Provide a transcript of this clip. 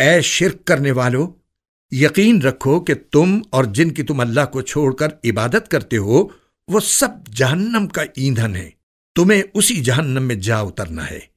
ए शिरक करने वालों, यकीन रखो कि तुम और जिनकी तुम अल्लाह को छोड़कर इबादत करते हो, वो सब जहन्नम का ईंधन है। तुम्हें उसी जहन्नम में जा उतरना है।